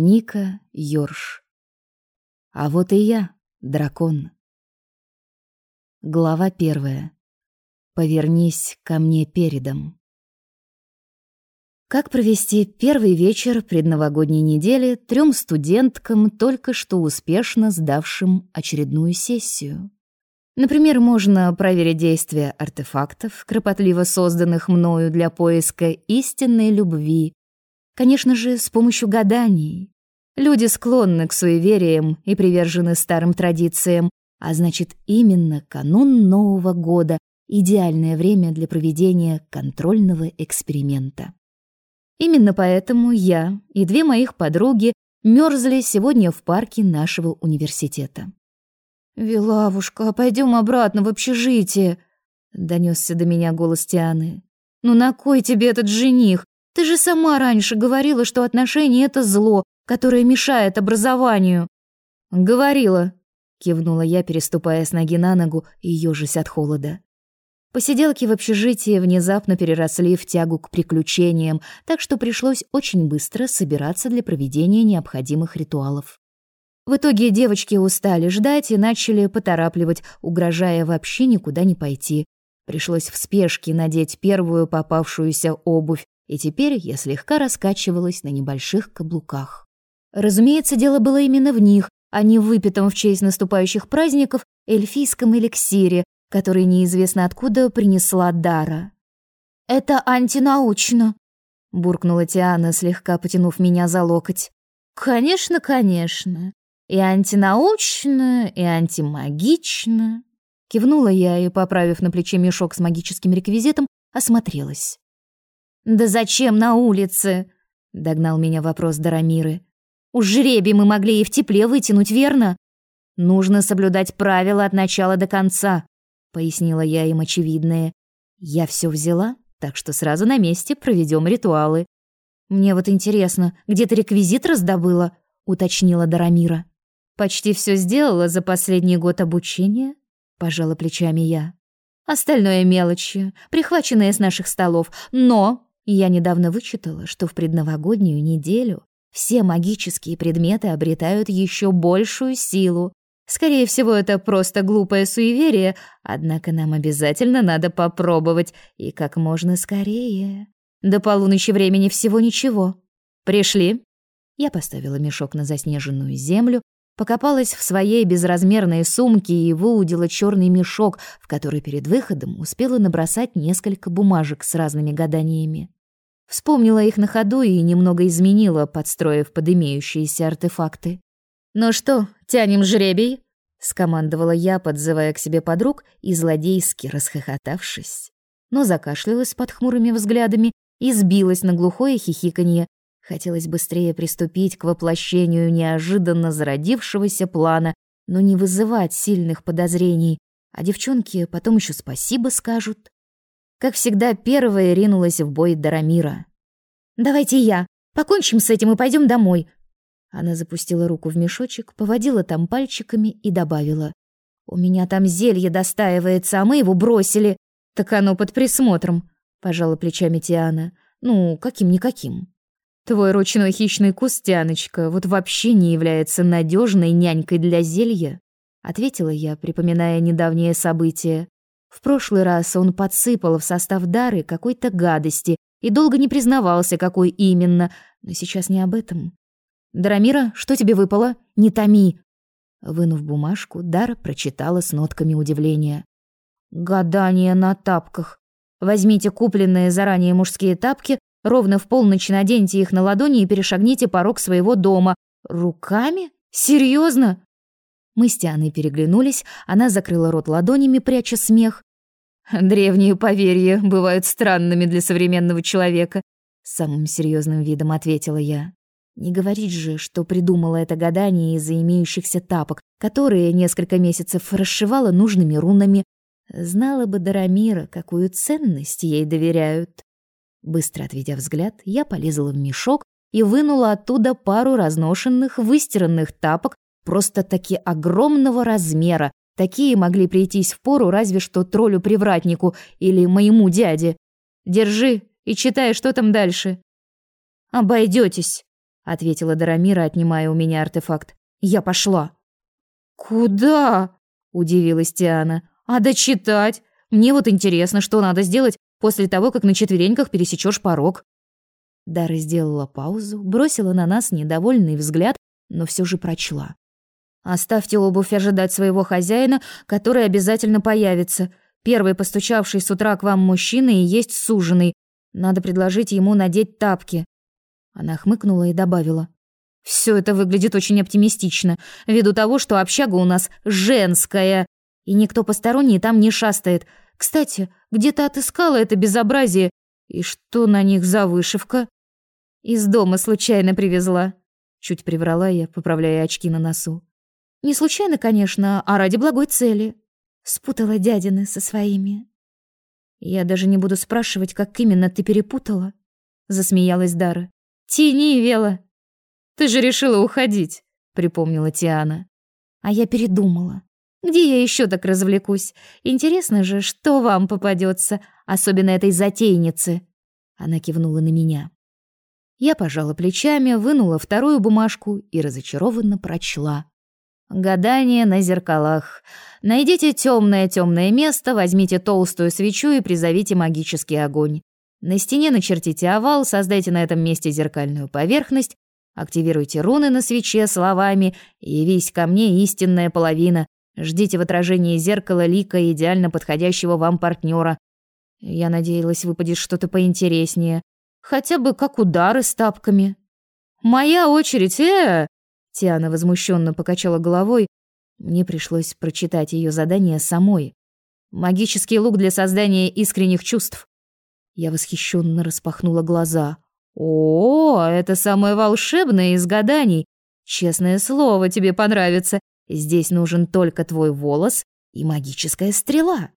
Ника Йорш. А вот и я, дракон. Глава первая. Повернись ко мне передом. Как провести первый вечер предновогодней недели трем студенткам, только что успешно сдавшим очередную сессию? Например, можно проверить действие артефактов, кропотливо созданных мною для поиска истинной любви. Конечно же, с помощью гаданий. Люди склонны к суевериям и привержены старым традициям, а значит, именно канун Нового года — идеальное время для проведения контрольного эксперимента. Именно поэтому я и две моих подруги мерзли сегодня в парке нашего университета. «Вилавушка, пойдем обратно в общежитие», — донесся до меня голос Тианы. «Ну на кой тебе этот жених? Ты же сама раньше говорила, что отношения — это зло, которое мешает образованию». «Говорила», — кивнула я, переступая с ноги на ногу и ёжась от холода. Посиделки в общежитии внезапно переросли в тягу к приключениям, так что пришлось очень быстро собираться для проведения необходимых ритуалов. В итоге девочки устали ждать и начали поторапливать, угрожая вообще никуда не пойти. Пришлось в спешке надеть первую попавшуюся обувь, и теперь я слегка раскачивалась на небольших каблуках. Разумеется, дело было именно в них, а не в выпитом в честь наступающих праздников эльфийском эликсире, который неизвестно откуда принесла Дара. «Это антинаучно», — буркнула Тиана, слегка потянув меня за локоть. «Конечно, конечно. И антинаучно, и антимагично». Кивнула я и, поправив на плече мешок с магическим реквизитом, осмотрелась. «Да зачем на улице?» — догнал меня вопрос Дарамиры. «Уж жребий мы могли и в тепле вытянуть, верно? Нужно соблюдать правила от начала до конца пояснила я им очевидное. Я все взяла, так что сразу на месте проведем ритуалы. Мне вот интересно, где ты реквизит раздобыла? уточнила Дарамира. Почти все сделала за последний год обучения, пожала плечами я. Остальное мелочи, прихваченное с наших столов, но я недавно вычитала, что в предновогоднюю неделю все магические предметы обретают еще большую силу. Скорее всего, это просто глупое суеверие, однако нам обязательно надо попробовать, и как можно скорее. До полуночи времени всего ничего. Пришли. Я поставила мешок на заснеженную землю, покопалась в своей безразмерной сумке и выудила черный мешок, в который перед выходом успела набросать несколько бумажек с разными гаданиями. Вспомнила их на ходу и немного изменила, подстроив под имеющиеся артефакты. «Ну что, тянем жребий?» — скомандовала я, подзывая к себе подруг и злодейски расхохотавшись. Но закашлялась под хмурыми взглядами и сбилась на глухое хихиканье. Хотелось быстрее приступить к воплощению неожиданно зародившегося плана, но не вызывать сильных подозрений, а девчонки потом еще спасибо скажут. Как всегда, первая ринулась в бой Дарамира. «Давайте я. Покончим с этим и пойдем домой. Она запустила руку в мешочек, поводила там пальчиками и добавила. «У меня там зелье достаивается, а мы его бросили. Так оно под присмотром», — пожала плечами Тиана. «Ну, каким-никаким». «Твой ручной хищный куст, Тианочка, вот вообще не является надежной нянькой для зелья», — ответила я, припоминая недавнее событие. В прошлый раз он подсыпал в состав дары какой-то гадости и долго не признавался, какой именно, но сейчас не об этом. «Дарамира, что тебе выпало? Не томи!» Вынув бумажку, Дара прочитала с нотками удивления. «Гадание на тапках. Возьмите купленные заранее мужские тапки, ровно в полночь наденьте их на ладони и перешагните порог своего дома. Руками? Серьезно?» Мы с Тианой переглянулись, она закрыла рот ладонями, пряча смех. «Древние поверья бывают странными для современного человека», — самым серьезным видом ответила я. Не говорить же, что придумала это гадание из-за имеющихся тапок, которые несколько месяцев расшивала нужными рунами. Знала бы Дарамира, какую ценность ей доверяют. Быстро отведя взгляд, я полезла в мешок и вынула оттуда пару разношенных, выстиранных тапок просто-таки огромного размера. Такие могли прийтись в пору разве что троллю-привратнику или моему дяде. Держи и читай, что там дальше. Обойдетесь ответила Дарамира, отнимая у меня артефакт. Я пошла. Куда? удивилась Тиана. А дочитать? Мне вот интересно, что надо сделать после того, как на четвереньках пересечешь порог. Дара сделала паузу, бросила на нас недовольный взгляд, но все же прочла. Оставьте обувь ожидать своего хозяина, который обязательно появится. Первый постучавший с утра к вам мужчина и есть суженый. Надо предложить ему надеть тапки. Она хмыкнула и добавила: все это выглядит очень оптимистично, ввиду того, что общага у нас женская, и никто посторонний там не шастает. Кстати, где то отыскала это безобразие? И что на них за вышивка? Из дома случайно привезла. Чуть приврала я, поправляя очки на носу. Не случайно, конечно, а ради благой цели. Спутала дядины со своими. Я даже не буду спрашивать, как именно ты перепутала, засмеялась Дара. Тяни, Вела. Ты же решила уходить, припомнила Тиана. А я передумала. Где я еще так развлекусь? Интересно же, что вам попадется, особенно этой затейнице. Она кивнула на меня. Я пожала плечами, вынула вторую бумажку и разочарованно прочла. Гадание на зеркалах. Найдите темное-темное место, возьмите толстую свечу и призовите магический огонь. На стене начертите овал, создайте на этом месте зеркальную поверхность, активируйте руны на свече словами «Явись ко мне, истинная половина». Ждите в отражении зеркала лика идеально подходящего вам партнера. Я надеялась, выпадет что-то поинтереснее. Хотя бы как удары с тапками. «Моя очередь, э!» Тиана возмущенно покачала головой. Мне пришлось прочитать ее задание самой. Магический лук для создания искренних чувств. Я восхищенно распахнула глаза. О, это самое волшебное из гаданий. Честное слово, тебе понравится. Здесь нужен только твой волос и магическая стрела.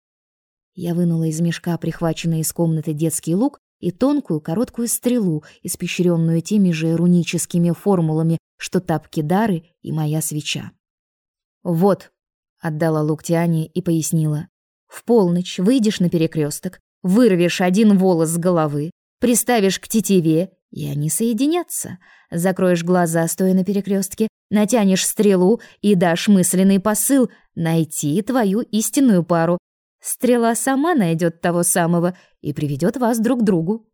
Я вынула из мешка прихваченный из комнаты детский лук и тонкую короткую стрелу, испещренную теми же руническими формулами, что тапки дары и моя свеча. Вот, отдала лук Тиане и пояснила. В полночь выйдешь на перекресток, вырвешь один волос с головы, приставишь к тетиве, и они соединятся. Закроешь глаза, стоя на перекрестке, натянешь стрелу и дашь мысленный посыл найти твою истинную пару, Стрела сама найдет того самого и приведет вас друг к другу.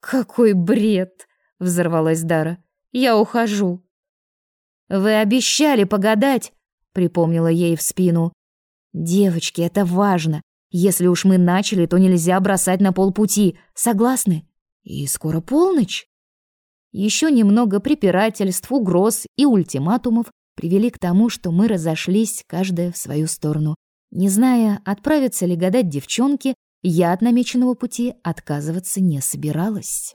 Какой бред, взорвалась Дара. Я ухожу. Вы обещали погадать, припомнила ей в спину. Девочки, это важно. Если уж мы начали, то нельзя бросать на полпути. Согласны? И скоро полночь. Еще немного препирательств, угроз и ультиматумов привели к тому, что мы разошлись, каждая в свою сторону. Не зная, отправиться ли гадать девчонке, я от намеченного пути отказываться не собиралась.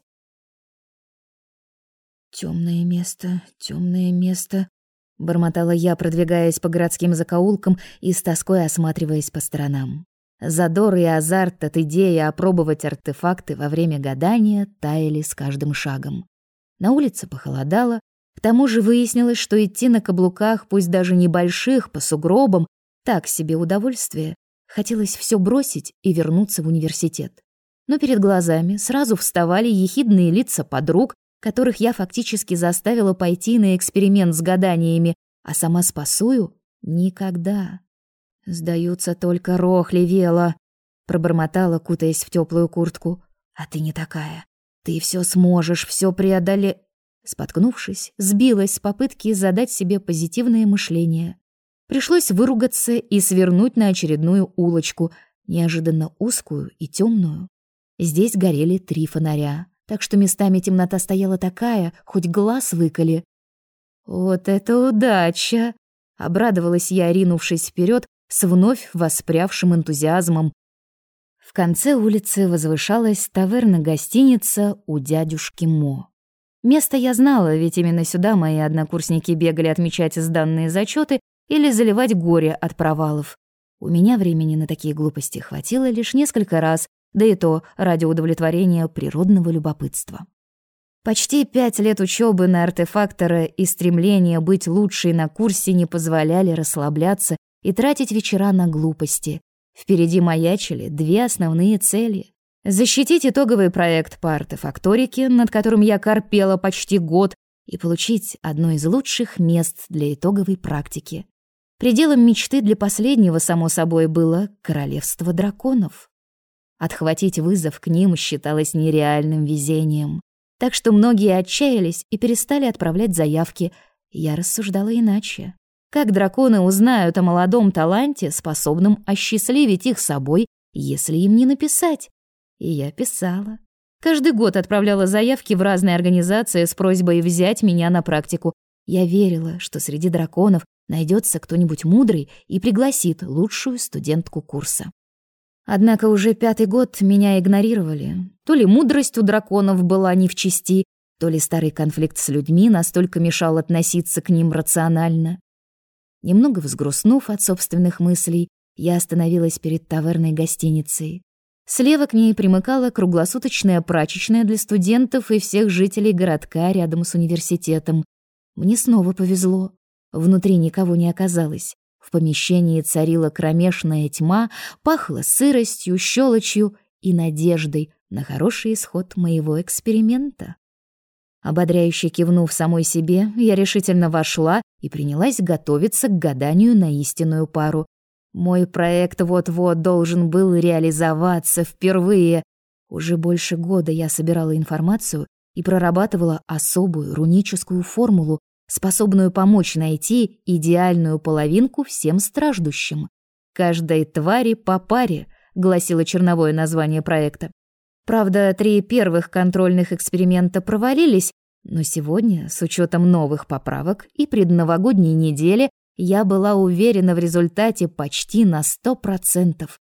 Темное место, темное место, бормотала я, продвигаясь по городским закоулкам и с тоской осматриваясь по сторонам. Задор и азарт от идеи опробовать артефакты во время гадания таяли с каждым шагом. На улице похолодало, к тому же выяснилось, что идти на каблуках, пусть даже небольших, по сугробам, так себе удовольствие. Хотелось все бросить и вернуться в университет. Но перед глазами сразу вставали ехидные лица подруг, которых я фактически заставила пойти на эксперимент с гаданиями, а сама спасую — никогда. «Сдаются только рохли, Вела», — пробормотала, кутаясь в теплую куртку. «А ты не такая. Ты все сможешь, все преодоле...» Споткнувшись, сбилась с попытки задать себе позитивное мышление. Пришлось выругаться и свернуть на очередную улочку, неожиданно узкую и темную. Здесь горели три фонаря, так что местами темнота стояла такая, хоть глаз выколи. «Вот это удача!» — обрадовалась я, ринувшись вперед с вновь воспрявшим энтузиазмом. В конце улицы возвышалась таверна-гостиница у дядюшки Мо. Место я знала, ведь именно сюда мои однокурсники бегали отмечать сданные зачеты или заливать горе от провалов. У меня времени на такие глупости хватило лишь несколько раз, да и то ради удовлетворения природного любопытства. Почти пять лет учебы на артефактора и стремление быть лучшей на курсе не позволяли расслабляться и тратить вечера на глупости. Впереди маячили две основные цели. Защитить итоговый проект по артефакторике, над которым я корпела почти год, и получить одно из лучших мест для итоговой практики. Пределом мечты для последнего, само собой, было королевство драконов. Отхватить вызов к ним считалось нереальным везением. Так что многие отчаялись и перестали отправлять заявки. Я рассуждала иначе. Как драконы узнают о молодом таланте, способном осчастливить их собой, если им не написать? И я писала. Каждый год отправляла заявки в разные организации с просьбой взять меня на практику. Я верила, что среди драконов найдется кто-нибудь мудрый и пригласит лучшую студентку курса. Однако уже пятый год меня игнорировали. То ли мудрость у драконов была не в чести, то ли старый конфликт с людьми настолько мешал относиться к ним рационально. Немного взгрустнув от собственных мыслей, я остановилась перед таверной гостиницей. Слева к ней примыкала круглосуточная прачечная для студентов и всех жителей городка рядом с университетом. Мне снова повезло. Внутри никого не оказалось. В помещении царила кромешная тьма, пахло сыростью, щелочью и надеждой на хороший исход моего эксперимента. Ободряюще кивнув самой себе, я решительно вошла и принялась готовиться к гаданию на истинную пару. Мой проект вот-вот должен был реализоваться впервые. Уже больше года я собирала информацию и прорабатывала особую руническую формулу, способную помочь найти идеальную половинку всем страждущим. «Каждой твари по паре», — гласило черновое название проекта. Правда, три первых контрольных эксперимента провалились, но сегодня, с учетом новых поправок и предновогодней недели, я была уверена в результате почти на сто процентов.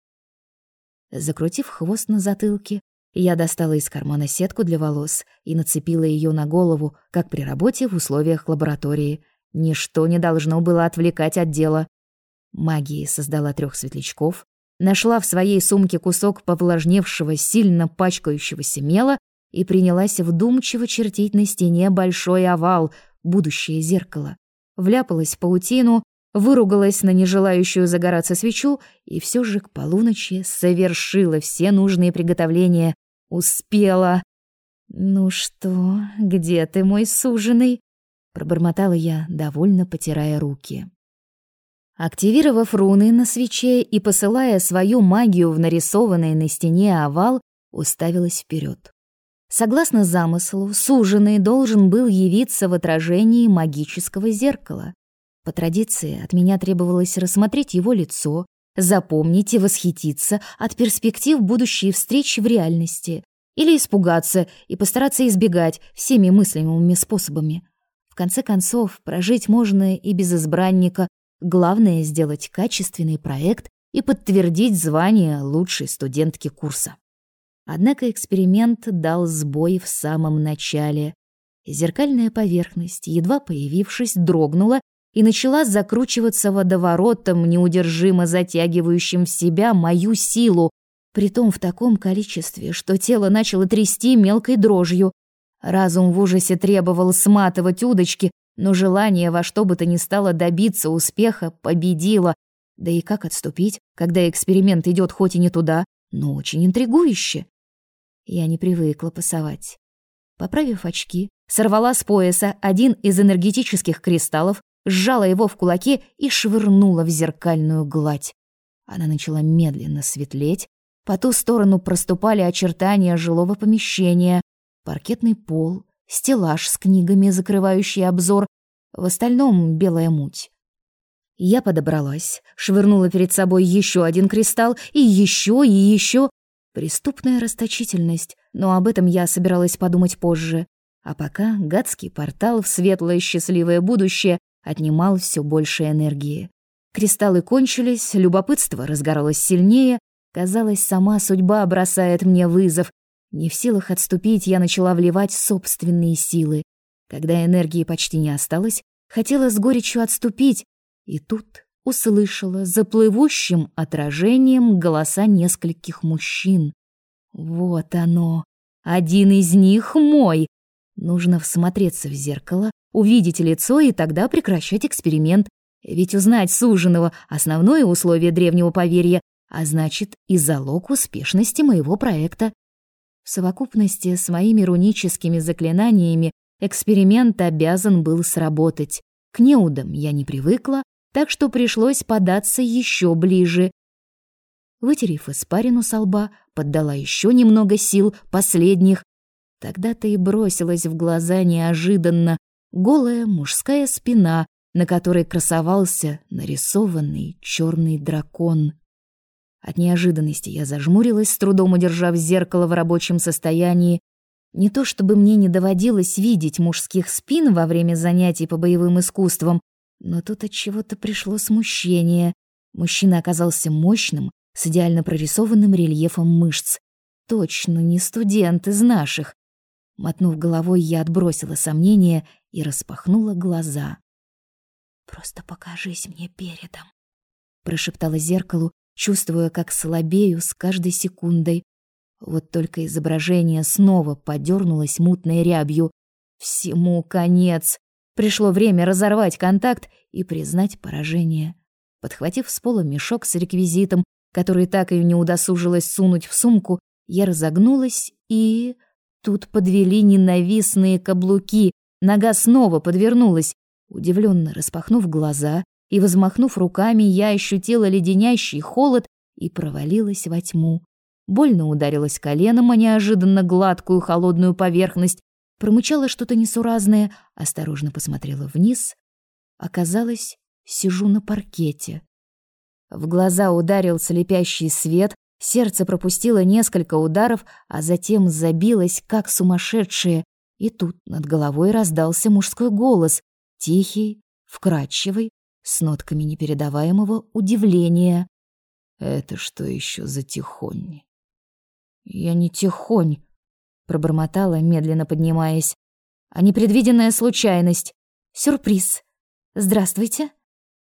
Закрутив хвост на затылке, я достала из кармана сетку для волос и нацепила ее на голову, как при работе в условиях лаборатории. Ничто не должно было отвлекать от дела. Магия создала трех светлячков, нашла в своей сумке кусок повлажневшего, сильно пачкающегося мела и принялась вдумчиво чертить на стене большой овал, будущее зеркало. Вляпалась в паутину, выругалась на нежелающую загораться свечу и все же к полуночи совершила все нужные приготовления. Успела. «Ну что, где ты, мой суженый?» — пробормотала я, довольно потирая руки. Активировав руны на свече и посылая свою магию в нарисованный на стене овал, уставилась вперед. Согласно замыслу, суженый должен был явиться в отражении магического зеркала. По традиции от меня требовалось рассмотреть его лицо, запомнить и восхититься от перспектив будущей встречи в реальности или испугаться и постараться избегать всеми мыслимыми способами. В конце концов, прожить можно и без избранника, главное — сделать качественный проект и подтвердить звание лучшей студентки курса. Однако эксперимент дал сбой в самом начале. Зеркальная поверхность, едва появившись, дрогнула и начала закручиваться водоворотом, неудержимо затягивающим в себя мою силу, притом в таком количестве, что тело начало трясти мелкой дрожью. Разум в ужасе требовал сматывать удочки, но желание во что бы то ни стало добиться успеха победило. Да и как отступить, когда эксперимент идет хоть и не туда, но очень интригующе? Я не привыкла пасовать. Поправив очки, сорвала с пояса один из энергетических кристаллов, сжала его в кулаке и швырнула в зеркальную гладь. Она начала медленно светлеть, по ту сторону проступали очертания жилого помещения, паркетный пол, стеллаж с книгами, закрывающий обзор, в остальном белая муть. Я подобралась, швырнула перед собой еще один кристалл и еще и еще. Преступная расточительность, но об этом я собиралась подумать позже. А пока гадский портал в светлое счастливое будущее отнимал все больше энергии. Кристаллы кончились, любопытство разгоралось сильнее. Казалось, сама судьба бросает мне вызов. Не в силах отступить, я начала вливать собственные силы. Когда энергии почти не осталось, хотела с горечью отступить, и тут услышала за плывущим отражением голоса нескольких мужчин. Вот оно. Один из них мой. Нужно всмотреться в зеркало, увидеть лицо и тогда прекращать эксперимент. Ведь узнать суженого — основное условие древнего поверья, а значит и залог успешности моего проекта. В совокупности с моими руническими заклинаниями Эксперимент обязан был сработать. К неудам я не привыкла, так что пришлось податься еще ближе. Вытерев испарину со лба, поддала еще немного сил, последних. Тогда-то и бросилась в глаза неожиданно голая мужская спина, на которой красовался нарисованный черный дракон. От неожиданности я зажмурилась, с трудом удержав зеркало в рабочем состоянии. Не то чтобы мне не доводилось видеть мужских спин во время занятий по боевым искусствам, но тут от чего-то пришло смущение. Мужчина оказался мощным, с идеально прорисованным рельефом мышц. Точно не студент из наших. Мотнув головой, я отбросила сомнения и распахнула глаза. «Просто покажись мне передом», — прошептала зеркалу, чувствуя, как слабею с каждой секундой. Вот только изображение снова подернулось мутной рябью. Всему конец. Пришло время разорвать контакт и признать поражение. Подхватив с пола мешок с реквизитом, который так и не удосужилась сунуть в сумку, я разогнулась и... Тут подвели ненавистные каблуки. Нога снова подвернулась. Удивленно распахнув глаза и взмахнув руками, я ощутила леденящий холод и провалилась во тьму. Больно ударилась коленом о неожиданно гладкую холодную поверхность, промычала что-то несуразное, осторожно посмотрела вниз. Оказалось, сижу на паркете. В глаза ударил слепящий свет, сердце пропустило несколько ударов, а затем забилось, как сумасшедшее. И тут над головой раздался мужской голос, тихий, вкрадчивый, с нотками непередаваемого удивления. «Это что еще за тихонь?» «Я не тихонь», — пробормотала, медленно поднимаясь, «а непредвиденная случайность. Сюрприз. Здравствуйте».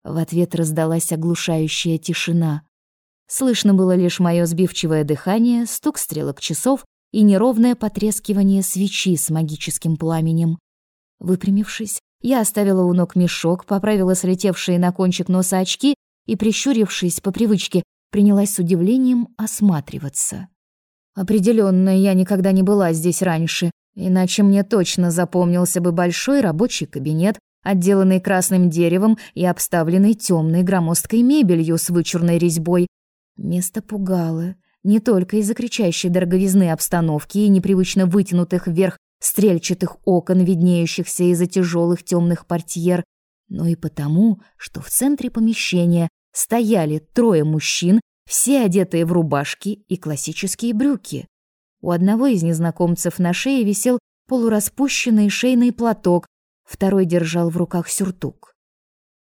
В ответ раздалась оглушающая тишина. Слышно было лишь мое сбивчивое дыхание, стук стрелок часов и неровное потрескивание свечи с магическим пламенем. Выпрямившись, я оставила у ног мешок, поправила слетевшие на кончик носа очки и, прищурившись по привычке, принялась с удивлением осматриваться. Определенно, я никогда не была здесь раньше, иначе мне точно запомнился бы большой рабочий кабинет, отделанный красным деревом и обставленный темной громоздкой мебелью с вычурной резьбой. Место пугало. Не только из-за кричащей дороговизны обстановки и непривычно вытянутых вверх стрельчатых окон, виднеющихся из-за тяжелых темных портьер, но и потому, что в центре помещения стояли трое мужчин, все одетые в рубашки и классические брюки. У одного из незнакомцев на шее висел полураспущенный шейный платок, второй держал в руках сюртук.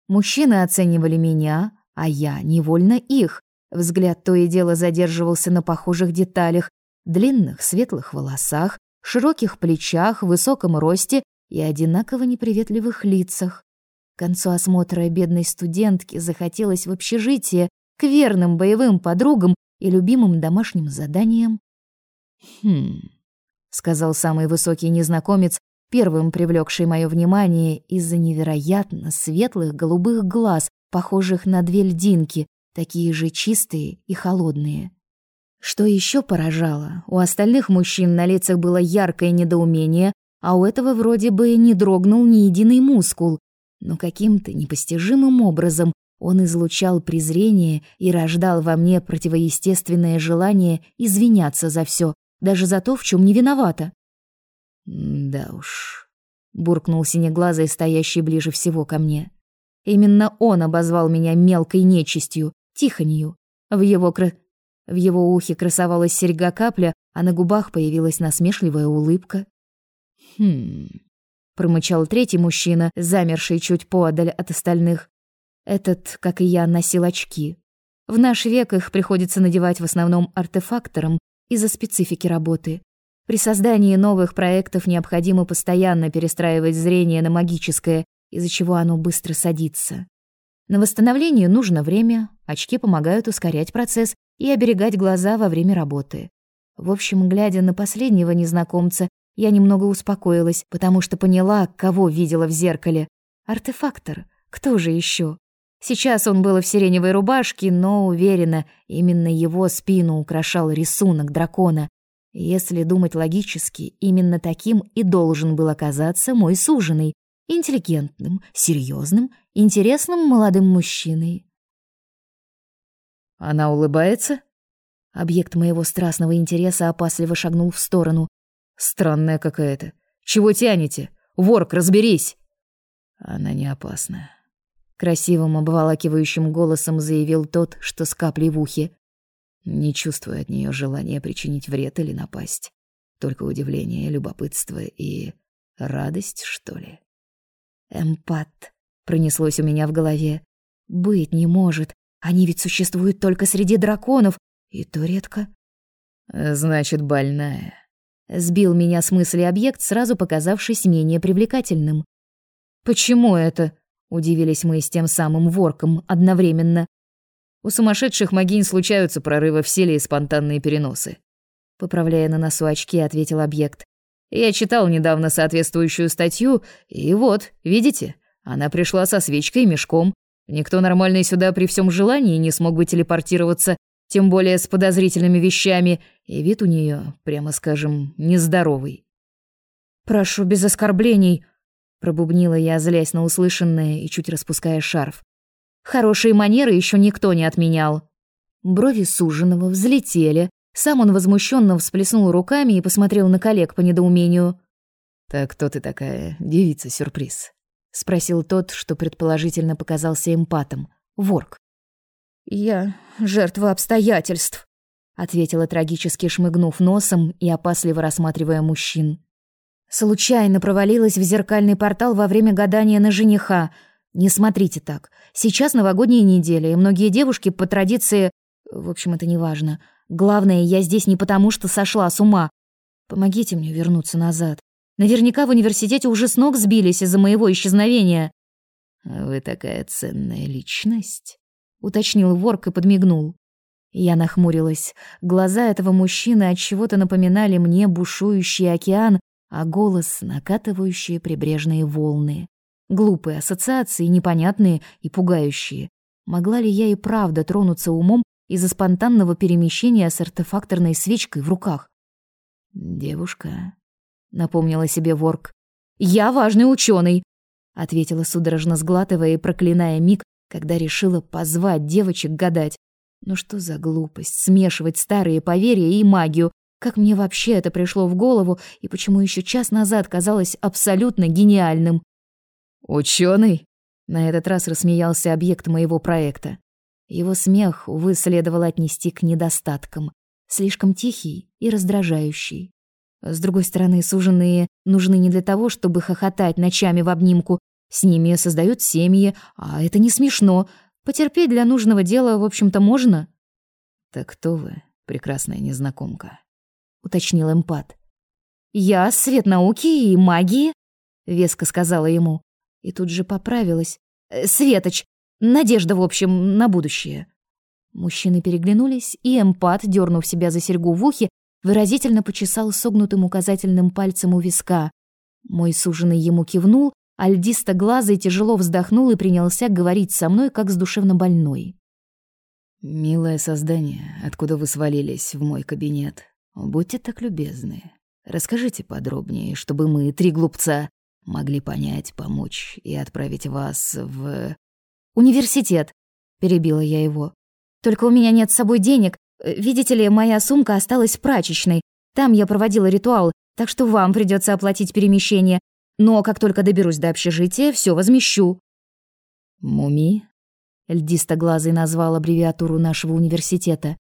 Мужчины оценивали меня, а я невольно их. Взгляд то и дело задерживался на похожих деталях, длинных светлых волосах, широких плечах, высоком росте и одинаково неприветливых лицах. К концу осмотра бедной студентки захотелось в общежитие к верным боевым подругам и любимым домашним заданиям. «Хм», — сказал самый высокий незнакомец, первым привлекший мое внимание из-за невероятно светлых голубых глаз, похожих на две льдинки, такие же чистые и холодные. Что еще поражало, у остальных мужчин на лицах было яркое недоумение, а у этого вроде бы не дрогнул ни единый мускул, но каким-то непостижимым образом он излучал презрение и рождал во мне противоестественное желание извиняться за все, даже за то, в чем не виновата. «Да уж», — буркнул синеглазый, стоящий ближе всего ко мне. Именно он обозвал меня мелкой нечистью, тихонью. В его, кра... в его ухе красовалась серьга-капля, а на губах появилась насмешливая улыбка. «Хм...» — промычал третий мужчина, замерший чуть поодаль от остальных. Этот, как и я, носил очки. В наш век их приходится надевать в основном артефакторам из-за специфики работы. При создании новых проектов необходимо постоянно перестраивать зрение на магическое, из-за чего оно быстро садится. На восстановление нужно время, очки помогают ускорять процесс и оберегать глаза во время работы. В общем, глядя на последнего незнакомца, я немного успокоилась, потому что поняла, кого видела в зеркале. Артефактор. Кто же еще? Сейчас он был в сиреневой рубашке, но уверена, именно его спину украшал рисунок дракона, Если думать логически, именно таким и должен был оказаться мой суженый, интеллигентным, серьезным, интересным молодым мужчиной. Она улыбается? Объект моего страстного интереса опасливо шагнул в сторону. Странная какая-то. Чего тянете? Ворк, разберись. Она не опасна. Красивым обволакивающим голосом заявил тот, что с каплей в ухе. Не чувствую от нее желания причинить вред или напасть. Только удивление, любопытство и радость, что ли. Эмпат. Пронеслось у меня в голове. Быть не может. Они ведь существуют только среди драконов, и то редко. Значит, больная. Сбил меня с мысли объект, сразу показавшись менее привлекательным. Почему это? Удивились мы с тем самым ворком одновременно. У сумасшедших могинь случаются прорывы в силе и спонтанные переносы. Поправляя на носу очки, ответил объект. Я читал недавно соответствующую статью, и вот, видите, она пришла со свечкой и мешком. Никто нормальный сюда при всем желании не смог бы телепортироваться, тем более с подозрительными вещами, и вид у нее, прямо скажем, нездоровый. «Прошу без оскорблений», — пробубнила я, злясь на услышанное и чуть распуская шарф. «Хорошие манеры еще никто не отменял». Брови суженого взлетели, сам он возмущенно всплеснул руками и посмотрел на коллег по недоумению. «Так кто ты такая, девица-сюрприз?» — спросил тот, что предположительно показался эмпатом, ворк. «Я жертва обстоятельств», — ответила трагически, шмыгнув носом и опасливо рассматривая мужчин. «Случайно провалилась в зеркальный портал во время гадания на жениха. Не смотрите так. Сейчас новогодняя неделя, и многие девушки по традиции... В общем, это не важно. Главное, я здесь не потому, что сошла с ума. Помогите мне вернуться назад. Наверняка в университете уже с ног сбились из-за моего исчезновения». «Вы такая ценная личность», уточнил ворк и подмигнул. Я нахмурилась. Глаза этого мужчины от чего-то напоминали мне бушующий океан, а голос накатывающие прибрежные волны. Глупые ассоциации, непонятные и пугающие. Могла ли я и правда тронуться умом из-за спонтанного перемещения с артефакторной свечкой в руках? «Девушка», — напомнила себе ворк. «Я важный ученый, ответила судорожно сглатывая и проклиная миг, когда решила позвать девочек гадать. Ну что за глупость смешивать старые поверья и магию? Как мне вообще это пришло в голову и почему еще час назад казалось абсолютно гениальным? Ученый? На этот раз рассмеялся объект моего проекта. Его смех, увы, следовало отнести к недостаткам. Слишком тихий и раздражающий. С другой стороны, суженые нужны не для того, чтобы хохотать ночами в обнимку, с ними создают семьи, а это не смешно. Потерпеть для нужного дела, в общем-то, можно. Так кто вы, прекрасная незнакомка? уточнил эмпат. Я свет науки и магии, веско сказала ему. И тут же поправилась. «Э, Светоч, надежда, в общем, на будущее. Мужчины переглянулись, и эмпат, дернув себя за серьгу в ухе, выразительно почесал согнутым указательным пальцем у виска. Мой суженый ему кивнул, Альдистоглазый тяжело вздохнул и принялся говорить со мной, как с душевнобольной. «Милое создание, откуда вы свалились в мой кабинет? Будьте так любезны. Расскажите подробнее, чтобы мы, три глупца, могли понять, помочь и отправить вас в...» «Университет», — перебила я его. «Только у меня нет с собой денег. Видите ли, моя сумка осталась в прачечной. Там я проводила ритуал, так что вам придется оплатить перемещение, но как только доберусь до общежития, все возмещу». «Муми?» — льдистоглазый назвал аббревиатуру нашего университета.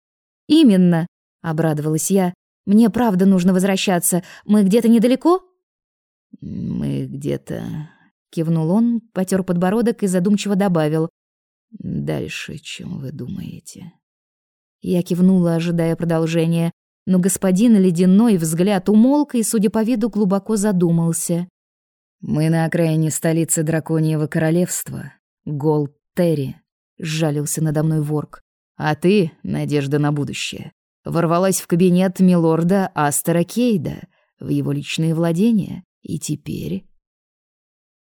«Именно», — обрадовалась я. «Мне правда нужно возвращаться. Мы где-то недалеко?» «Мы где-то...» — кивнул он, потер подбородок и задумчиво добавил. «Дальше, чем вы думаете». Я кивнула, ожидая продолжения, но господин ледяной взгляд умолк и, судя по виду, глубоко задумался. «Мы на окраине столицы Драконьего Королевства, Голд-Терри», — сжалился надо мной ворк. «А ты, надежда на будущее, ворвалась в кабинет милорда Астера Кейда, в его личные владения, и теперь...»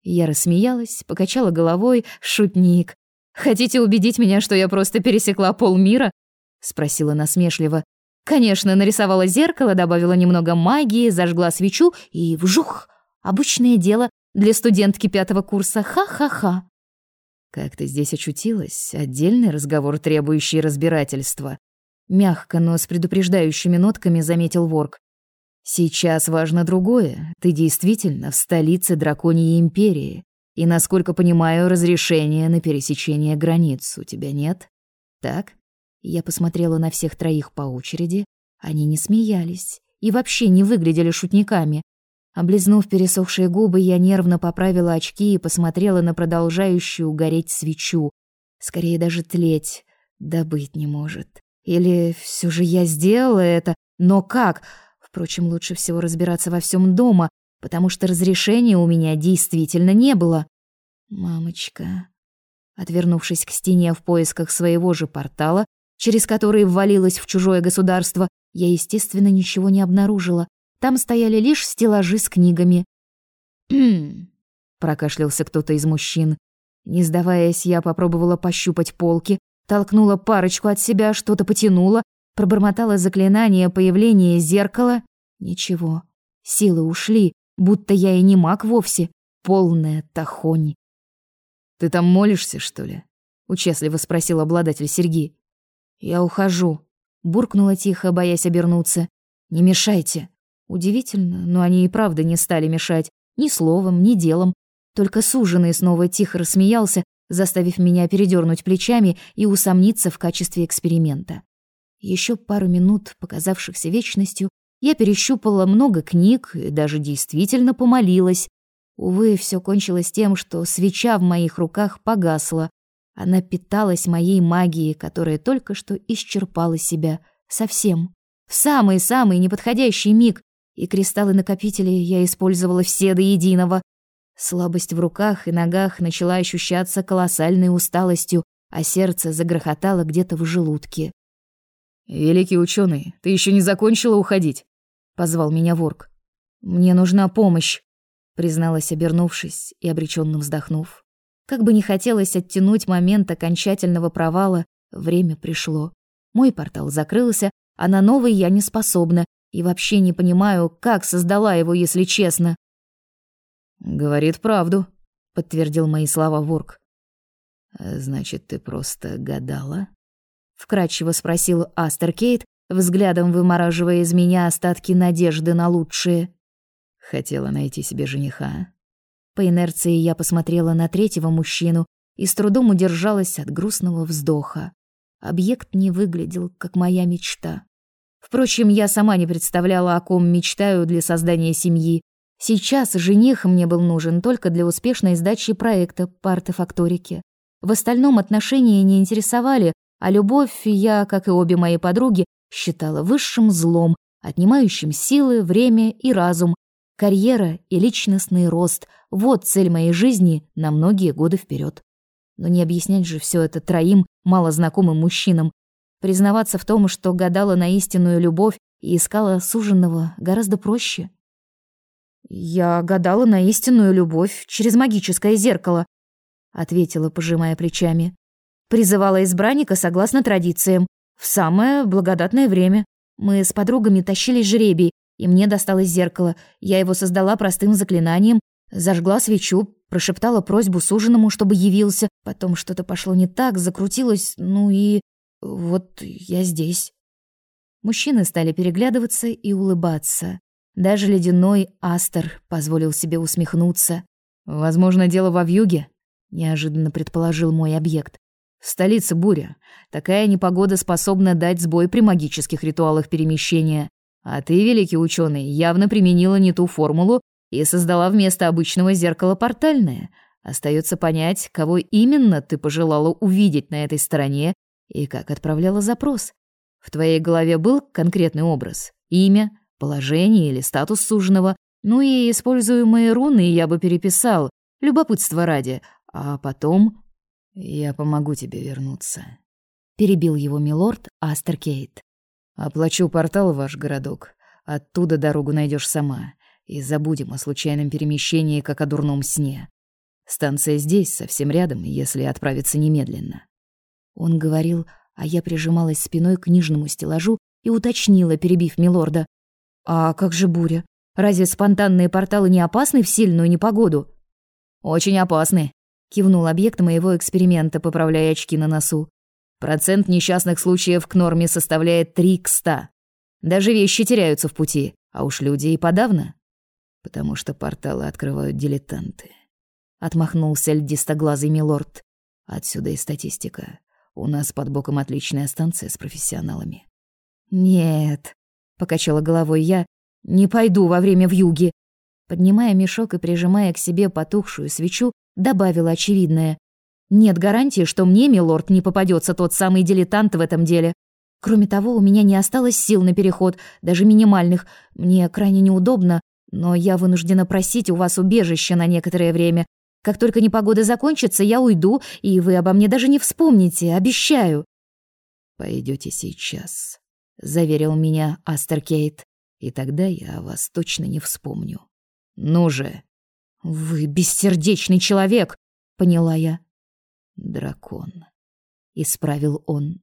Я рассмеялась, покачала головой, шутник. «Хотите убедить меня, что я просто пересекла полмира?» — спросила насмешливо. Конечно, нарисовала зеркало, добавила немного магии, зажгла свечу и вжух! Обычное дело для студентки пятого курса. Ха-ха-ха. Как ты здесь очутилась? Отдельный разговор, требующий разбирательства. Мягко, но с предупреждающими нотками заметил Ворк. Сейчас важно другое. Ты действительно в столице Драконьей империи. И, насколько понимаю, разрешения на пересечение границ у тебя нет? Так? Я посмотрела на всех троих по очереди. Они не смеялись и вообще не выглядели шутниками. Облизнув пересохшие губы, я нервно поправила очки и посмотрела на продолжающую гореть свечу. Скорее даже тлеть. Да быть не может. Или все же я сделала это, но как? Впрочем, лучше всего разбираться во всем дома, потому что разрешения у меня действительно не было. Мамочка. Отвернувшись к стене в поисках своего же портала, через который ввалилась в чужое государство, я, естественно, ничего не обнаружила. Там стояли лишь стеллажи с книгами. «Хм», прокашлялся кто-то из мужчин. Не сдаваясь, я попробовала пощупать полки, толкнула парочку от себя, что-то потянула, пробормотала заклинание появления зеркала. Ничего, силы ушли, будто я и не маг вовсе. Полная тахонь. «Ты там молишься, что ли?» — участливо спросил обладатель серьги. «Я ухожу», — буркнула тихо, боясь обернуться. «Не мешайте». Удивительно, но они и правда не стали мешать. Ни словом, ни делом. Только суженый снова тихо рассмеялся, заставив меня передернуть плечами и усомниться в качестве эксперимента. Еще пару минут, показавшихся вечностью, я перещупала много книг и даже действительно помолилась. Увы, все кончилось тем, что свеча в моих руках погасла, она питалась моей магией, которая только что исчерпала себя совсем. В самый-самый неподходящий миг, и кристаллы-накопители я использовала все до единого. Слабость в руках и ногах начала ощущаться колоссальной усталостью, а сердце загрохотало где-то в желудке. «Великий ученый, ты еще не закончила уходить?» — позвал меня Ворк. «Мне нужна помощь», — призналась, обернувшись и обреченно вздохнув. Как бы не хотелось оттянуть момент окончательного провала, время пришло. Мой портал закрылся, а на новый я не способна и вообще не понимаю, как создала его, если честно. Говорит правду, подтвердил мои слова Ворк. Значит, ты просто гадала? вкрадчиво спросил Астер Кейт, взглядом вымораживая из меня остатки надежды на лучшее. Хотела найти себе жениха. По инерции я посмотрела на третьего мужчину и с трудом удержалась от грустного вздоха. Объект не выглядел, как моя мечта. Впрочем, я сама не представляла, о ком мечтаю для создания семьи. Сейчас жених мне был нужен только для успешной сдачи проекта по артефакторике. В остальном отношения не интересовали, а любовь я, как и обе мои подруги, считала высшим злом, отнимающим силы, время и разум, Карьера и личностный рост — вот цель моей жизни на многие годы вперед. Но не объяснять же все это троим малознакомым мужчинам. Признаваться в том, что гадала на истинную любовь и искала суженного, гораздо проще. «Я гадала на истинную любовь через магическое зеркало», — ответила, пожимая плечами. «Призывала избранника согласно традициям, в самое благодатное время. Мы с подругами тащили жребий, и мне досталось зеркало. Я его создала простым заклинанием, зажгла свечу, прошептала просьбу суженому, чтобы явился. Потом что-то пошло не так, закрутилось, ну и... вот я здесь. Мужчины стали переглядываться и улыбаться. Даже ледяной Астер позволил себе усмехнуться. «Возможно, дело во вьюге», — неожиданно предположил мой объект. «В столице буря. Такая непогода способна дать сбой при магических ритуалах перемещения. А ты, великий ученый, явно применила не ту формулу и создала вместо обычного зеркала портальное. Остается понять, кого именно ты пожелала увидеть на этой стороне и как отправляла запрос. В твоей голове был конкретный образ, имя, положение или статус суженого, ну и используемые руны я бы переписал, любопытство ради, а потом... Я помогу тебе вернуться. Перебил его милорд Астеркейт. Оплачу портал в ваш городок. Оттуда дорогу найдешь сама. И забудем о случайном перемещении, как о дурном сне. Станция здесь, совсем рядом, если отправиться немедленно. Он говорил, а я прижималась спиной к книжному стеллажу и уточнила, перебив милорда. «А как же буря? Разве спонтанные порталы не опасны в сильную непогоду?» «Очень опасны», — кивнул объект моего эксперимента, поправляя очки на носу. «Процент несчастных случаев к норме составляет 3 к 100. Даже вещи теряются в пути, а уж люди и подавно. Потому что порталы открывают дилетанты». Отмахнулся льдистоглазый милорд. Отсюда и статистика. У нас под боком отличная станция с профессионалами. «Нет», — покачала головой я, — «не пойду во время вьюги». Поднимая мешок и прижимая к себе потухшую свечу, добавила очевидное. «Нет гарантии, что мне, милорд, не попадется тот самый дилетант в этом деле. Кроме того, у меня не осталось сил на переход, даже минимальных. Мне крайне неудобно, но я вынуждена просить у вас убежище на некоторое время. Как только непогода закончится, я уйду, и вы обо мне даже не вспомните, обещаю». Пойдете сейчас», — заверил меня Астер Кейт, «и тогда я вас точно не вспомню. Ну же!» «Вы бессердечный человек», — поняла я. «Дракон», — исправил он.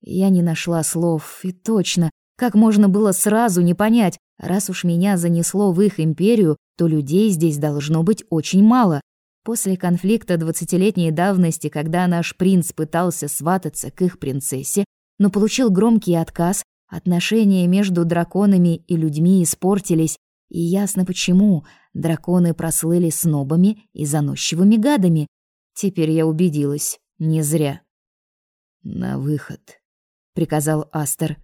Я не нашла слов, и точно, как можно было сразу не понять, раз уж меня занесло в их империю, то людей здесь должно быть очень мало. После конфликта двадцатилетней давности, когда наш принц пытался свататься к их принцессе, но получил громкий отказ, отношения между драконами и людьми испортились, и ясно почему драконы прослыли снобами и заносчивыми гадами. Теперь я убедилась, не зря. «На выход», приказал Астер.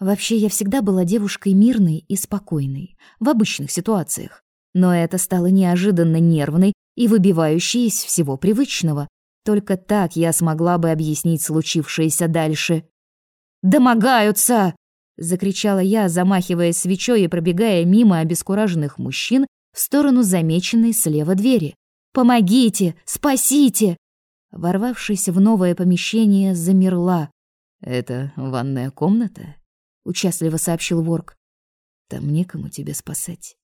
Вообще, я всегда была девушкой мирной и спокойной в обычных ситуациях, но это стало неожиданно нервной и выбивающей из всего привычного. Только так я смогла бы объяснить случившееся дальше. «Домогаются!» — закричала я, замахивая свечой и пробегая мимо обескураженных мужчин в сторону замеченной слева двери. «Помогите! Спасите!» Ворвавшись в новое помещение, замерла, «Это ванная комната?» — участливо сообщил Ворк. «Там некому тебя спасать».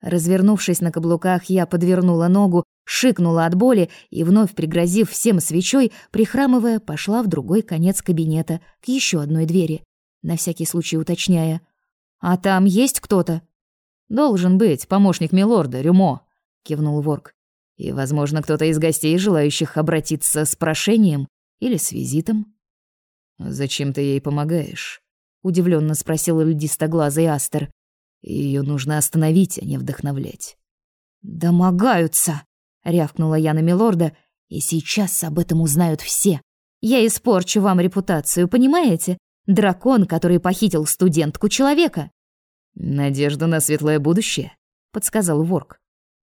Развернувшись на каблуках, я подвернула ногу, шикнула от боли и, вновь пригрозив всем свечой, прихрамывая, пошла в другой конец кабинета, к еще одной двери, на всякий случай уточняя. «А там есть кто-то?» «Должен быть, помощник милорда, Рюмо», — кивнул Ворк. «И, возможно, кто-то из гостей, желающих обратиться с прошением или с визитом». «Зачем ты ей помогаешь?» — удивленно спросил льдистоглазый Астер. Ее нужно остановить, а не вдохновлять. «Домогаются!» — рявкнула я на милорда, «и сейчас об этом узнают все. Я испорчу вам репутацию, понимаете? Дракон, который похитил студентку человека». «Надежда на светлое будущее?» — подсказал Ворк.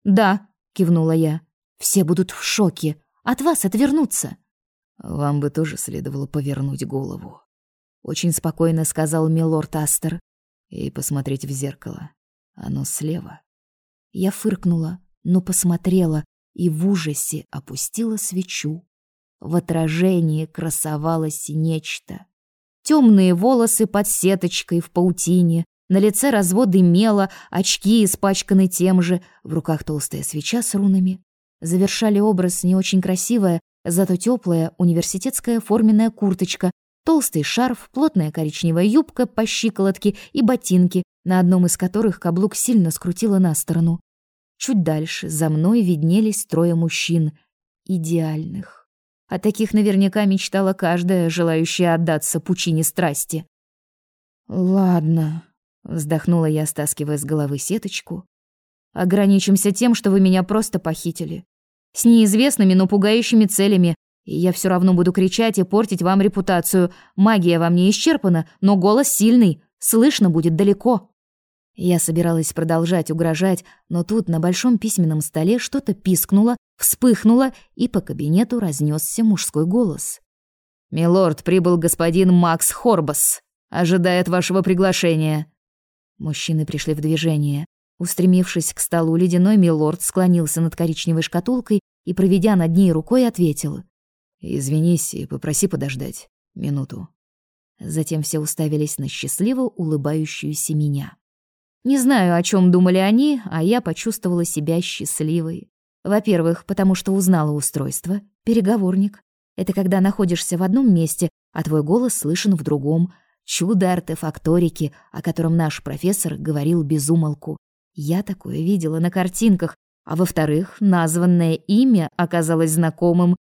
«Да», — кивнула я. «Все будут в шоке. От вас отвернуться». Вам бы тоже следовало повернуть голову. Очень спокойно сказал милорд Астер. И посмотреть в зеркало. Оно слева. Я фыркнула, но посмотрела и в ужасе опустила свечу. В отражении красовалось нечто. Темные волосы под сеточкой в паутине, на лице разводы мела, очки испачканы тем же, в руках толстая свеча с рунами. Завершали образ не очень красивая, Зато теплая университетская форменная курточка, толстый шарф, плотная коричневая юбка по щиколотке и ботинки, на одном из которых каблук сильно скрутило на сторону. Чуть дальше за мной виднелись трое мужчин. Идеальных. О таких наверняка мечтала каждая, желающая отдаться пучине страсти. «Ладно», — вздохнула я, стаскивая с головы сеточку. «Ограничимся тем, что вы меня просто похитили с неизвестными, но пугающими целями, и я все равно буду кричать и портить вам репутацию. Магия вам не исчерпана, но голос сильный, слышно будет далеко». Я собиралась продолжать угрожать, но тут на большом письменном столе что-то пискнуло, вспыхнуло, и по кабинету разнесся мужской голос. «Милорд, прибыл господин Макс Хорбас. Ожидает вашего приглашения». Мужчины пришли в движение. Устремившись к столу, ледяной милорд склонился над коричневой шкатулкой и, проведя над ней рукой, ответил. «Извинись и попроси подождать. Минуту». Затем все уставились на счастливо улыбающуюся меня. Не знаю, о чем думали они, а я почувствовала себя счастливой. Во-первых, потому что узнала устройство, переговорник. Это когда находишься в одном месте, а твой голос слышен в другом. Чудо артефакторики, о котором наш профессор говорил без умолку. Я такое видела на картинках, а во-вторых, названное имя оказалось знакомым.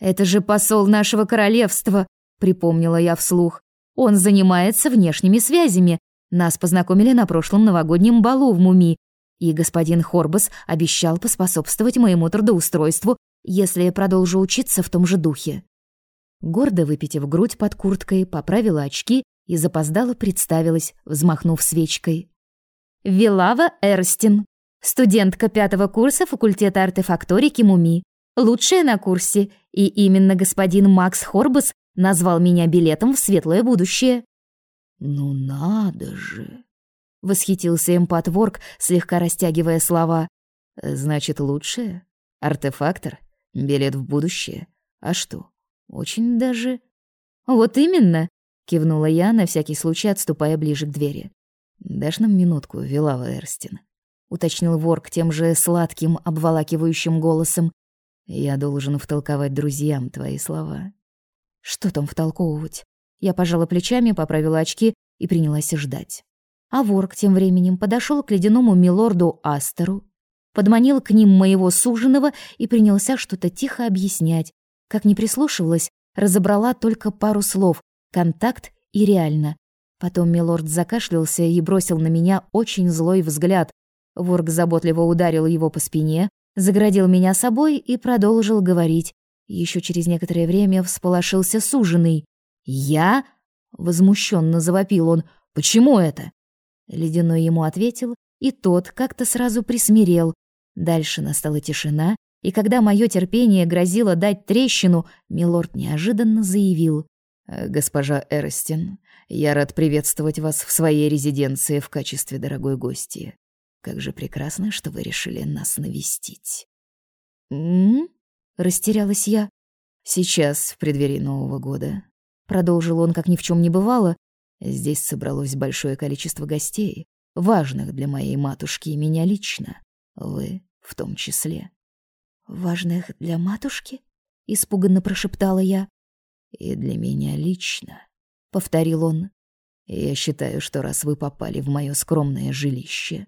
«Это же посол нашего королевства», — припомнила я вслух. «Он занимается внешними связями. Нас познакомили на прошлом новогоднем балу в Муми, и господин Хорбас обещал поспособствовать моему трудоустройству, если я продолжу учиться в том же духе». Гордо выпитив грудь под курткой, поправила очки и запоздало представилась, взмахнув свечкой. Вилава Эрстин, студентка пятого курса факультета артефакторики МУМИ, лучшая на курсе, и именно господин Макс Хорбас назвал меня билетом в светлое будущее. «Ну надо же!» — восхитился эмпат Ворк, слегка растягивая слова. «Значит, лучшее? Артефактор? Билет в будущее? А что, очень даже...» «Вот именно!» Кивнула я, на всякий случай отступая ближе к двери. «Дашь нам минутку, Вилава Эрстин?» — уточнил Ворк тем же сладким, обволакивающим голосом. «Я должен втолковать друзьям твои слова». «Что там втолковывать?» Я пожала плечами, поправила очки и принялась ждать. А Ворк тем временем подошел к ледяному милорду Астеру, подманил к ним моего суженого и принялся что-то тихо объяснять. Как не прислушивалась, разобрала только пару слов, контакт и реально. Потом милорд закашлялся и бросил на меня очень злой взгляд. Ворк заботливо ударил его по спине, заградил меня собой и продолжил говорить. Еще через некоторое время всполошился суженый. «Я?» — возмущенно завопил он. «Почему это?» Ледяной ему ответил, и тот как-то сразу присмирел. Дальше настала тишина, и когда мое терпение грозило дать трещину, милорд неожиданно заявил. Э, «Госпожа Эрстин, я рад приветствовать вас в своей резиденции в качестве дорогой гости. Как же прекрасно, что вы решили нас навестить». «М?», -м растерялась я. «Сейчас, в преддверии Нового года», — продолжил он, как ни в чем не бывало, «здесь собралось большое количество гостей, важных для моей матушки и меня лично, вы в том числе». «Важных для матушки?» — испуганно прошептала я. «И для меня лично», — повторил он. «Я считаю, что раз вы попали в мое скромное жилище...»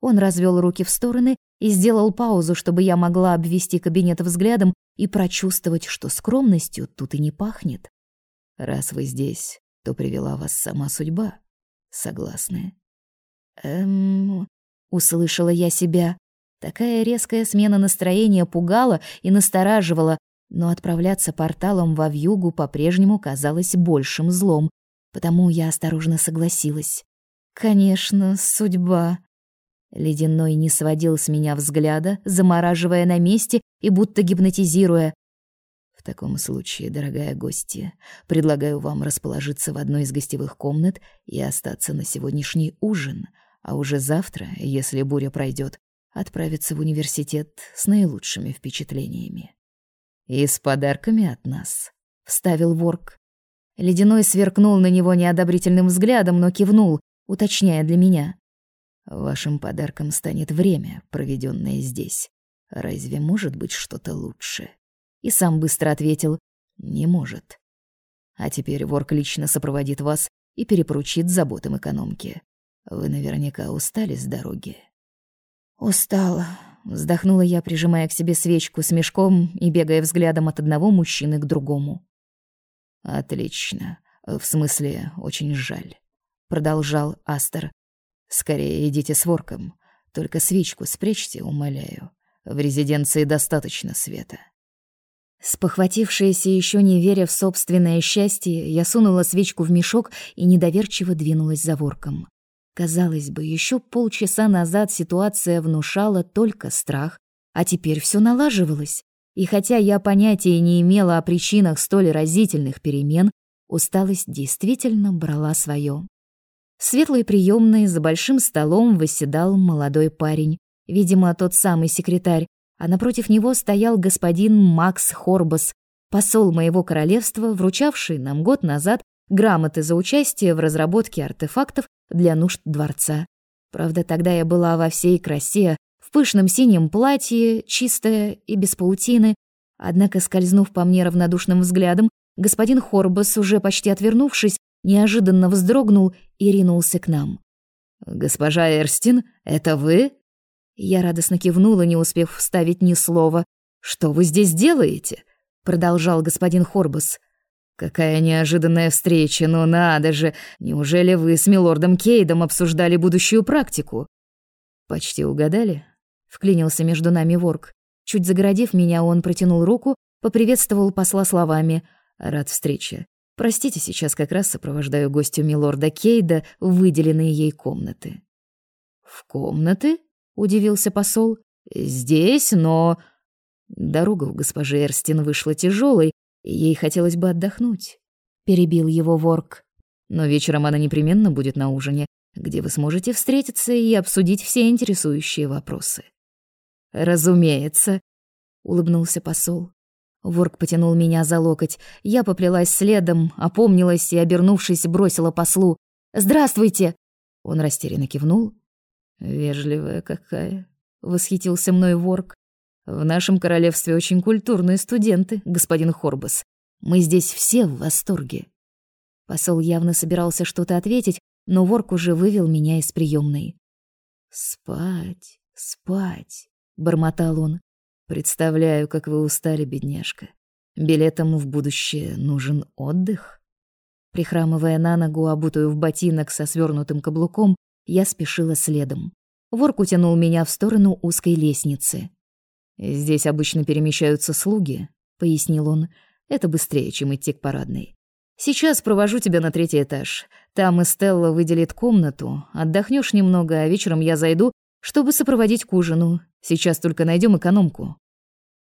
Он развел руки в стороны и сделал паузу, чтобы я могла обвести кабинет взглядом и прочувствовать, что скромностью тут и не пахнет. «Раз вы здесь, то привела вас сама судьба. Согласны?» «Эм...» — услышала я себя. Такая резкая смена настроения пугала и настораживала, но отправляться порталом во вьюгу по-прежнему казалось большим злом, потому я осторожно согласилась. Конечно, судьба. Ледяной не сводил с меня взгляда, замораживая на месте и будто гипнотизируя. В таком случае, дорогая гостья, предлагаю вам расположиться в одной из гостевых комнат и остаться на сегодняшний ужин, а уже завтра, если буря пройдет, отправиться в университет с наилучшими впечатлениями. «И с подарками от нас», — вставил Ворк. Ледяной сверкнул на него неодобрительным взглядом, но кивнул, уточняя для меня. «Вашим подарком станет время, проведенное здесь. Разве может быть что-то лучше?» И сам быстро ответил «Не может». А теперь Ворк лично сопроводит вас и перепоручит заботам экономки. Вы наверняка устали с дороги. «Устала», Вздохнула я, прижимая к себе свечку с мешком и бегая взглядом от одного мужчины к другому. «Отлично. В смысле, очень жаль», — продолжал Астер. «Скорее идите с ворком. Только свечку спрячьте, умоляю. В резиденции достаточно света». Спохватившаяся еще не веря в собственное счастье, я сунула свечку в мешок и недоверчиво двинулась за ворком. Казалось бы, еще полчаса назад ситуация внушала только страх, а теперь все налаживалось. И хотя я понятия не имела о причинах столь разительных перемен, усталость действительно брала свое. В светлой приемной за большим столом восседал молодой парень, видимо, тот самый секретарь, а напротив него стоял господин Макс Хорбас, посол моего королевства, вручавший нам год назад грамоты за участие в разработке артефактов для нужд дворца. Правда, тогда я была во всей красе, в пышном синем платье, чистая и без паутины. Однако, скользнув по мне равнодушным взглядом, господин Хорбас, уже почти отвернувшись, неожиданно вздрогнул и ринулся к нам. «Госпожа Эрстин, это вы?» Я радостно кивнула, не успев вставить ни слова. «Что вы здесь делаете?» — продолжал господин Хорбас. «Какая неожиданная встреча, ну надо же! Неужели вы с милордом Кейдом обсуждали будущую практику?» «Почти угадали?» — вклинился между нами ворк. Чуть загородив меня, он протянул руку, поприветствовал посла словами «Рад встрече. Простите, сейчас как раз сопровождаю гостю милорда Кейда в выделенные ей комнаты». «В комнаты?» — удивился посол. «Здесь, но...» Дорога у госпожи Эрстин вышла тяжелой, ей хотелось бы отдохнуть. Перебил его ворк. Но вечером она непременно будет на ужине, где вы сможете встретиться и обсудить все интересующие вопросы. «Разумеется», — улыбнулся посол. Ворк потянул меня за локоть. Я поплелась следом, опомнилась и, обернувшись, бросила послу. «Здравствуйте!» Он растерянно кивнул. «Вежливая какая!» — восхитился мной Ворк. «В нашем королевстве очень культурные студенты, господин Хорбас. Мы здесь все в восторге». Посол явно собирался что-то ответить, но Ворк уже вывел меня из приемной. «Спать, спать», — бормотал он. Представляю, как вы устали, бедняжка. Билетам в будущее нужен отдых. Прихрамывая на ногу, обутую в ботинок со свернутым каблуком, я спешила следом. Ворк утянул меня в сторону узкой лестницы. «Здесь обычно перемещаются слуги», — пояснил он. «Это быстрее, чем идти к парадной. Сейчас провожу тебя на третий этаж. Там Эстелла выделит комнату, отдохнешь немного, а вечером я зайду, чтобы сопроводить к ужину. Сейчас только найдем экономку».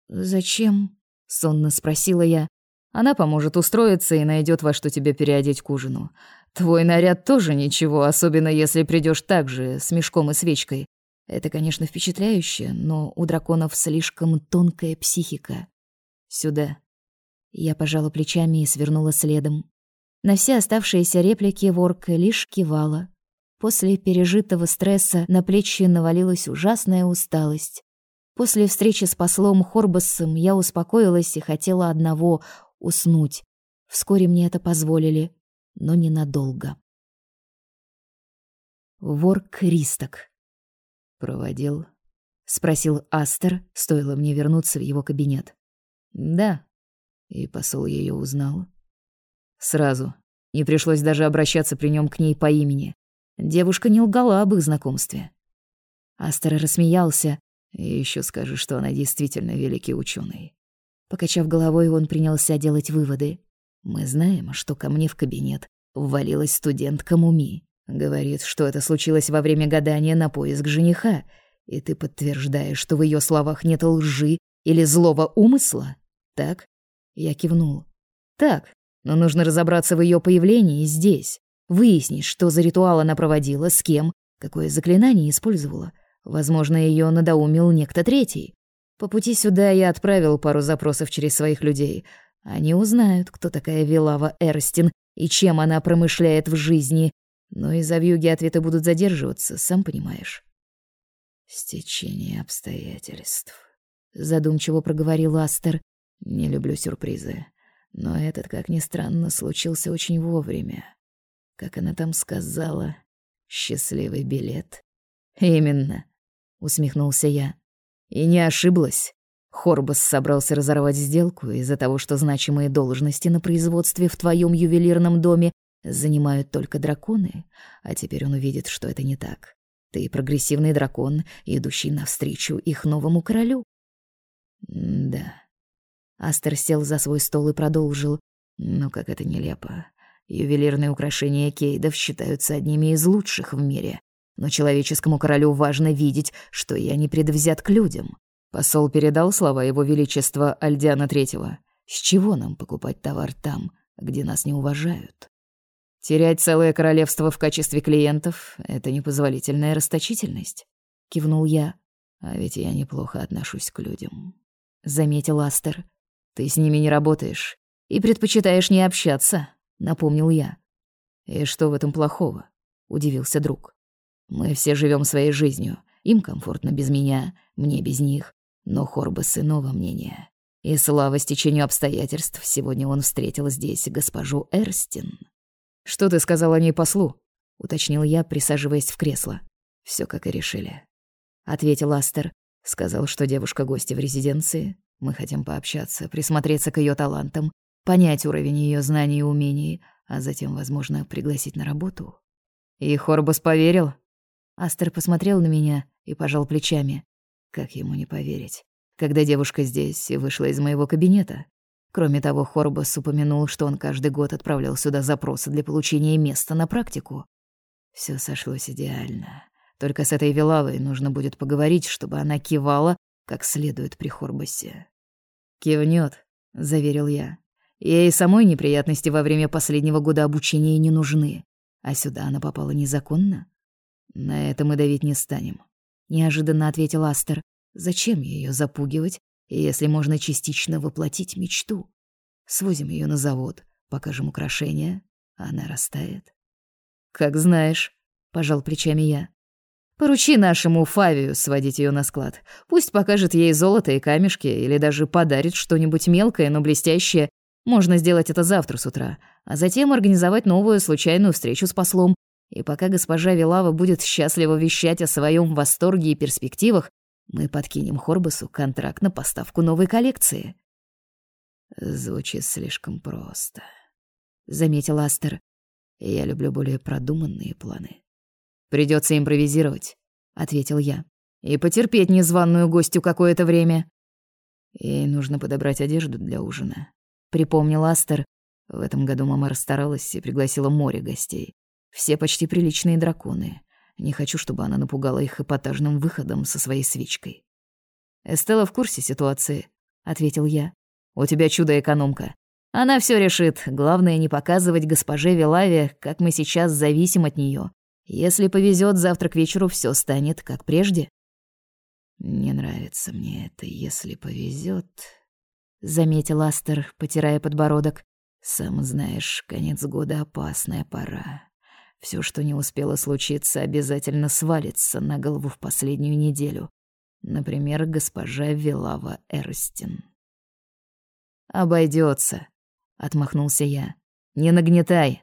«Зачем?» — сонно спросила я. «Она поможет устроиться и найдет во что тебя переодеть к ужину. Твой наряд тоже ничего, особенно если придешь так же, с мешком и свечкой. Это, конечно, впечатляюще, но у драконов слишком тонкая психика. Сюда». Я пожала плечами и свернула следом. На все оставшиеся реплики ворка лишь кивала. После пережитого стресса на плечи навалилась ужасная усталость. После встречи с послом Хорбасом я успокоилась и хотела одного — уснуть. Вскоре мне это позволили, но ненадолго. Ворк Ристок. «Проводил?» — спросил Астер, стоило мне вернуться в его кабинет. «Да». И посол ее узнал. Сразу. Не пришлось даже обращаться при нем к ней по имени. Девушка не лгала об их знакомстве. Астер рассмеялся. И еще скажи, что она действительно великий ученый. Покачав головой, он принялся делать выводы. Мы знаем, что ко мне в кабинет ввалилась студентка Муми. Говорит, что это случилось во время гадания на поиск жениха. И ты подтверждаешь, что в ее словах нет лжи или злого умысла? Так? Я кивнул. Так, но нужно разобраться в ее появлении здесь. Выяснить, что за ритуал она проводила, с кем, какое заклинание использовала. Возможно, ее надоумил некто третий. По пути сюда я отправил пару запросов через своих людей. Они узнают, кто такая Вилава Эрстин и чем она промышляет в жизни. Но из-за вьюги ответы будут задерживаться, сам понимаешь. «Стечение обстоятельств», — задумчиво проговорил Астер. «Не люблю сюрпризы, но этот, как ни странно, случился очень вовремя как она там сказала, счастливый билет. Именно, усмехнулся я. И не ошиблась. Хорбас собрался разорвать сделку из-за того, что значимые должности на производстве в твоем ювелирном доме занимают только драконы, а теперь он увидит, что это не так. Ты прогрессивный дракон, идущий навстречу их новому королю. да. Астер сел за свой стол и продолжил. Ну, как это нелепо. Ювелирные украшения Кейдов считаются одними из лучших в мире. Но человеческому королю важно видеть, что я не предвзят к людям. Посол передал слова его величества Альдиана Третьего. С чего нам покупать товар там, где нас не уважают? Терять целое королевство в качестве клиентов — это непозволительная расточительность. Кивнул я. А ведь я неплохо отношусь к людям. Заметил Астер. Ты с ними не работаешь и предпочитаешь не общаться напомнил я. И что в этом плохого? удивился друг. Мы все живем своей жизнью. Им комфортно без меня, мне без них. Но Хорбас иного мнения. И слава стечению обстоятельств, сегодня он встретил здесь госпожу Эрстин. Что ты сказал о ней послу? уточнил я, присаживаясь в кресло. Все как и решили, ответил Астер. Сказал, что девушка гостья в резиденции. Мы хотим пообщаться, присмотреться к ее талантам, понять уровень ее знаний и умений, а затем, возможно, пригласить на работу. И Хорбас поверил. Астер посмотрел на меня и пожал плечами. Как ему не поверить, когда девушка здесь и вышла из моего кабинета? Кроме того, Хорбас упомянул, что он каждый год отправлял сюда запросы для получения места на практику. Все сошлось идеально. Только с этой Вилавой нужно будет поговорить, чтобы она кивала как следует при Хорбасе. «Кивнет», — заверил я. Ей самой неприятности во время последнего года обучения не нужны. А сюда она попала незаконно? На это мы давить не станем. Неожиданно ответил Астер. Зачем ее запугивать, если можно частично воплотить мечту? Свозим ее на завод, покажем украшения, а она растает. Как знаешь, пожал плечами я. Поручи нашему Фавию сводить ее на склад. Пусть покажет ей золото и камешки или даже подарит что-нибудь мелкое, но блестящее можно сделать это завтра с утра, а затем организовать новую случайную встречу с послом. И пока госпожа Вилава будет счастливо вещать о своем восторге и перспективах, мы подкинем Хорбасу контракт на поставку новой коллекции. Звучит слишком просто, заметил Астер. Я люблю более продуманные планы. Придется импровизировать, ответил я. И потерпеть незваную гостью какое-то время. Ей нужно подобрать одежду для ужина припомнил Астер. В этом году мама расстаралась и пригласила море гостей. Все почти приличные драконы. Не хочу, чтобы она напугала их эпатажным выходом со своей свечкой. «Эстелла в курсе ситуации», — ответил я. «У тебя чудо-экономка. Она все решит. Главное, не показывать госпоже Вилаве, как мы сейчас зависим от нее. Если повезет, завтра к вечеру все станет как прежде». «Не нравится мне это, если повезет, заметил Астер, потирая подбородок. Сам знаешь, конец года опасная пора. Все, что не успело случиться, обязательно свалится на голову в последнюю неделю. Например, госпожа Вилава Эрстин. Обойдется, отмахнулся я. Не нагнетай.